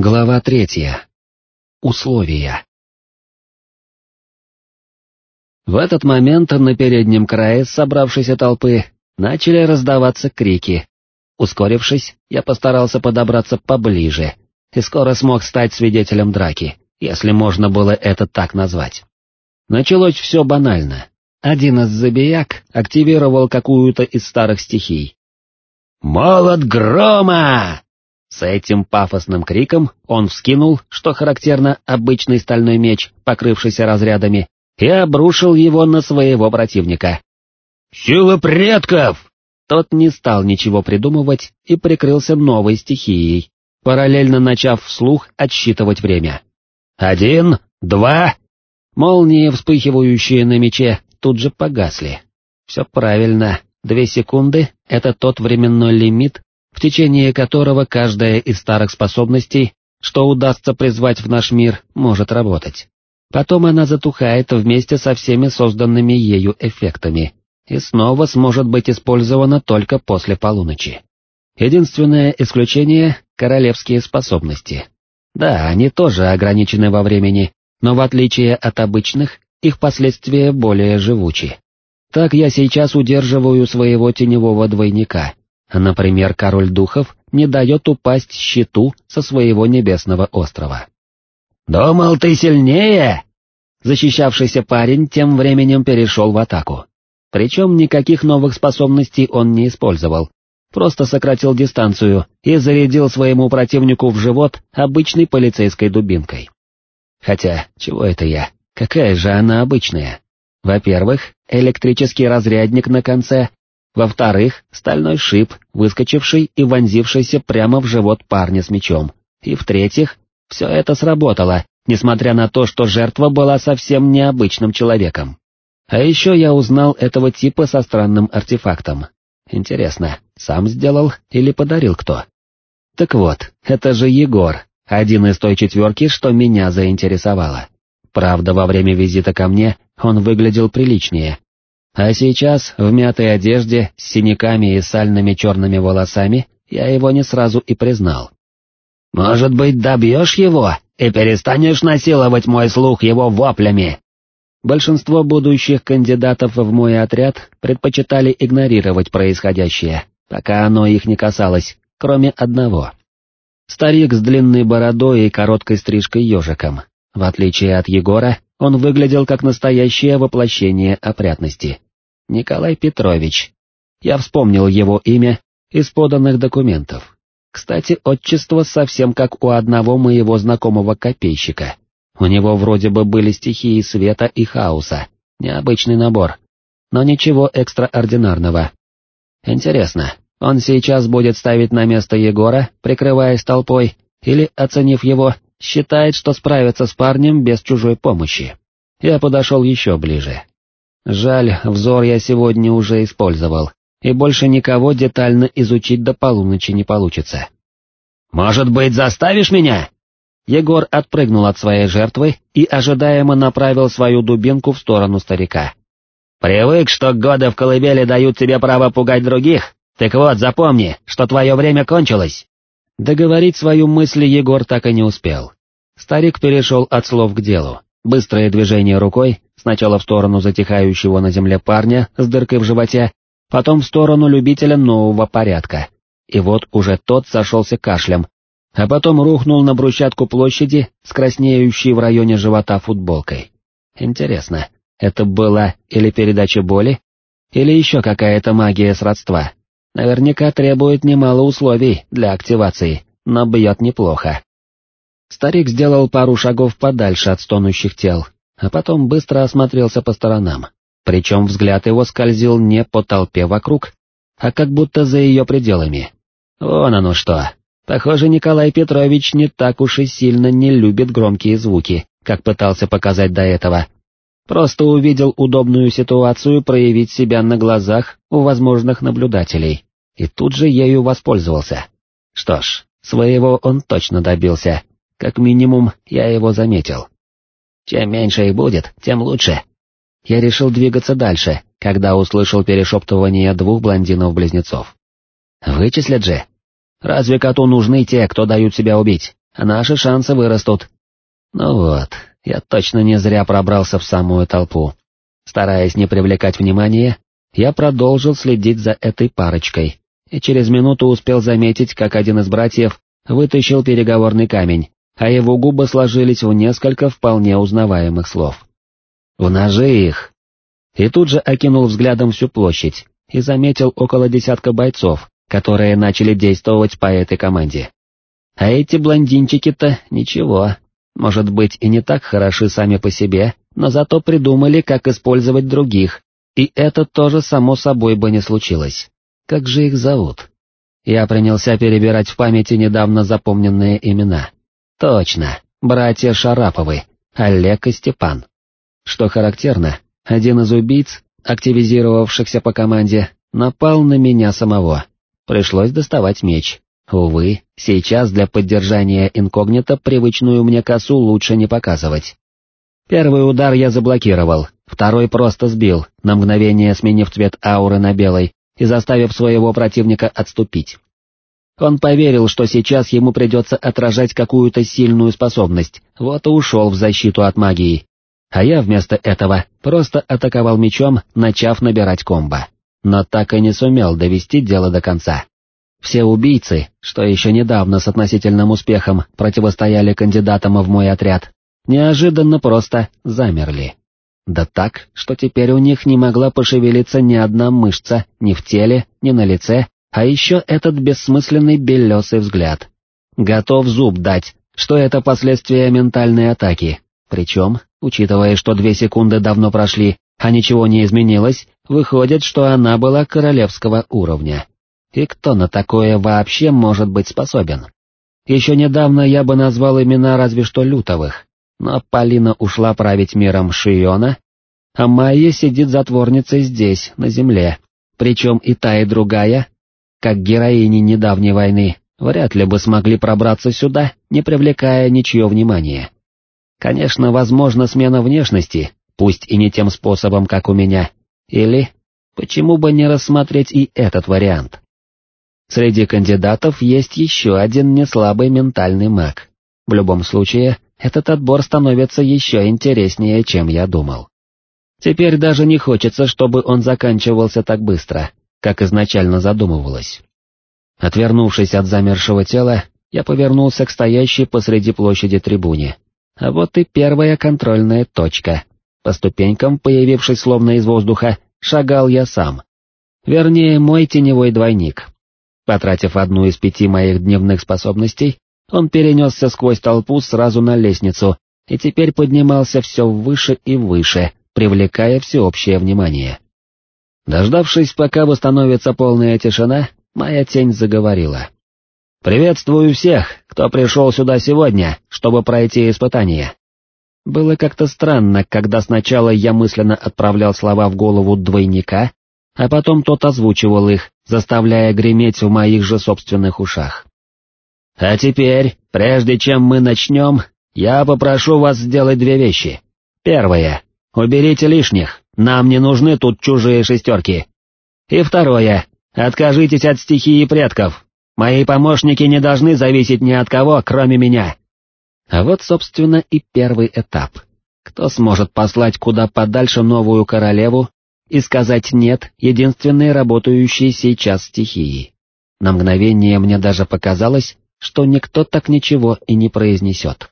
Глава третья. Условия. В этот момент на переднем крае собравшейся толпы начали раздаваться крики. Ускорившись, я постарался подобраться поближе, и скоро смог стать свидетелем драки, если можно было это так назвать. Началось все банально. Один из забияк активировал какую-то из старых стихий. «Молот грома!» С этим пафосным криком он вскинул, что характерно, обычный стальной меч, покрывшийся разрядами, и обрушил его на своего противника. «Сила предков!» Тот не стал ничего придумывать и прикрылся новой стихией, параллельно начав вслух отсчитывать время. «Один, два...» Молнии, вспыхивающие на мече, тут же погасли. Все правильно, две секунды — это тот временной лимит, в течение которого каждая из старых способностей, что удастся призвать в наш мир, может работать. Потом она затухает вместе со всеми созданными ею эффектами, и снова сможет быть использована только после полуночи. Единственное исключение — королевские способности. Да, они тоже ограничены во времени, но в отличие от обычных, их последствия более живучи. Так я сейчас удерживаю своего теневого двойника, Например, король духов не дает упасть щиту со своего небесного острова. «Думал, ты сильнее?» Защищавшийся парень тем временем перешел в атаку. Причем никаких новых способностей он не использовал, просто сократил дистанцию и зарядил своему противнику в живот обычной полицейской дубинкой. Хотя, чего это я? Какая же она обычная? Во-первых, электрический разрядник на конце во-вторых, стальной шип, выскочивший и вонзившийся прямо в живот парня с мечом. И в-третьих, все это сработало, несмотря на то, что жертва была совсем необычным человеком. А еще я узнал этого типа со странным артефактом. Интересно, сам сделал или подарил кто? Так вот, это же Егор, один из той четверки, что меня заинтересовало. Правда, во время визита ко мне он выглядел приличнее, а сейчас, в мятой одежде, с синяками и сальными черными волосами, я его не сразу и признал. «Может быть, добьешь его и перестанешь насиловать мой слух его воплями?» Большинство будущих кандидатов в мой отряд предпочитали игнорировать происходящее, пока оно их не касалось, кроме одного. Старик с длинной бородой и короткой стрижкой ежиком. В отличие от Егора, он выглядел как настоящее воплощение опрятности. Николай Петрович. Я вспомнил его имя из поданных документов. Кстати, отчество совсем как у одного моего знакомого копейщика. У него вроде бы были стихии света и хаоса, необычный набор, но ничего экстраординарного. Интересно, он сейчас будет ставить на место Егора, прикрываясь толпой, или, оценив его, считает, что справится с парнем без чужой помощи. Я подошел еще ближе. Жаль, взор я сегодня уже использовал, и больше никого детально изучить до полуночи не получится. «Может быть, заставишь меня?» Егор отпрыгнул от своей жертвы и ожидаемо направил свою дубинку в сторону старика. «Привык, что годы в колыбели дают тебе право пугать других? Так вот, запомни, что твое время кончилось!» Договорить свою мысль Егор так и не успел. Старик перешел от слов к делу. Быстрое движение рукой, сначала в сторону затихающего на земле парня с дыркой в животе, потом в сторону любителя нового порядка. И вот уже тот сошелся кашлем, а потом рухнул на брусчатку площади с краснеющей в районе живота футболкой. Интересно, это была или передача боли, или еще какая-то магия сродства? Наверняка требует немало условий для активации, но бьет неплохо. Старик сделал пару шагов подальше от стонущих тел, а потом быстро осмотрелся по сторонам, причем взгляд его скользил не по толпе вокруг, а как будто за ее пределами. Вон оно что. Похоже, Николай Петрович не так уж и сильно не любит громкие звуки, как пытался показать до этого. Просто увидел удобную ситуацию проявить себя на глазах у возможных наблюдателей, и тут же ею воспользовался. Что ж, своего он точно добился, как минимум я его заметил. Чем меньше их будет, тем лучше. Я решил двигаться дальше, когда услышал перешептывание двух блондинов-близнецов. Вычислят же. Разве коту нужны те, кто дают себя убить? а наши шансы вырастут. Ну вот, я точно не зря пробрался в самую толпу. Стараясь не привлекать внимания, я продолжил следить за этой парочкой, и через минуту успел заметить, как один из братьев вытащил переговорный камень, а его губы сложились в несколько вполне узнаваемых слов. «В ножи их!» И тут же окинул взглядом всю площадь и заметил около десятка бойцов, которые начали действовать по этой команде. А эти блондинчики-то ничего, может быть и не так хороши сами по себе, но зато придумали, как использовать других, и это тоже само собой бы не случилось. Как же их зовут? Я принялся перебирать в памяти недавно запомненные имена. Точно, братья Шараповы, Олег и Степан. Что характерно, один из убийц, активизировавшихся по команде, напал на меня самого. Пришлось доставать меч. Увы, сейчас для поддержания инкогнито привычную мне косу лучше не показывать. Первый удар я заблокировал, второй просто сбил, на мгновение сменив цвет ауры на белый, и заставив своего противника отступить. Он поверил, что сейчас ему придется отражать какую-то сильную способность, вот и ушел в защиту от магии. А я вместо этого просто атаковал мечом, начав набирать комбо. Но так и не сумел довести дело до конца. Все убийцы, что еще недавно с относительным успехом противостояли кандидатам в мой отряд, неожиданно просто замерли. Да так, что теперь у них не могла пошевелиться ни одна мышца ни в теле, ни на лице, а еще этот бессмысленный белесый взгляд. Готов зуб дать, что это последствия ментальной атаки. Причем, учитывая, что две секунды давно прошли, а ничего не изменилось, выходит, что она была королевского уровня. И кто на такое вообще может быть способен? Еще недавно я бы назвал имена разве что лютовых, но Полина ушла править миром Шиона, а Майя сидит затворницей здесь, на земле, причем и та, и другая, как героини недавней войны, вряд ли бы смогли пробраться сюда, не привлекая ничье внимания. Конечно, возможно смена внешности, пусть и не тем способом, как у меня, или, почему бы не рассмотреть и этот вариант. Среди кандидатов есть еще один неслабый ментальный маг. В любом случае, этот отбор становится еще интереснее, чем я думал. Теперь даже не хочется, чтобы он заканчивался так быстро, как изначально задумывалось. Отвернувшись от замершего тела, я повернулся к стоящей посреди площади трибуне. А вот и первая контрольная точка. По ступенькам, появившись словно из воздуха, шагал я сам. Вернее, мой теневой двойник. Потратив одну из пяти моих дневных способностей, он перенесся сквозь толпу сразу на лестницу и теперь поднимался все выше и выше, привлекая всеобщее внимание. Дождавшись, пока восстановится полная тишина, моя тень заговорила. «Приветствую всех, кто пришел сюда сегодня, чтобы пройти испытание». Было как-то странно, когда сначала я мысленно отправлял слова в голову двойника, а потом тот озвучивал их, заставляя греметь в моих же собственных ушах. А теперь, прежде чем мы начнем, я попрошу вас сделать две вещи. Первое. Уберите лишних, нам не нужны тут чужие шестерки. И второе. Откажитесь от стихии предков. Мои помощники не должны зависеть ни от кого, кроме меня. А вот, собственно, и первый этап. Кто сможет послать куда подальше новую королеву и сказать «нет» единственной работающей сейчас стихии? На мгновение мне даже показалось, что никто так ничего и не произнесет.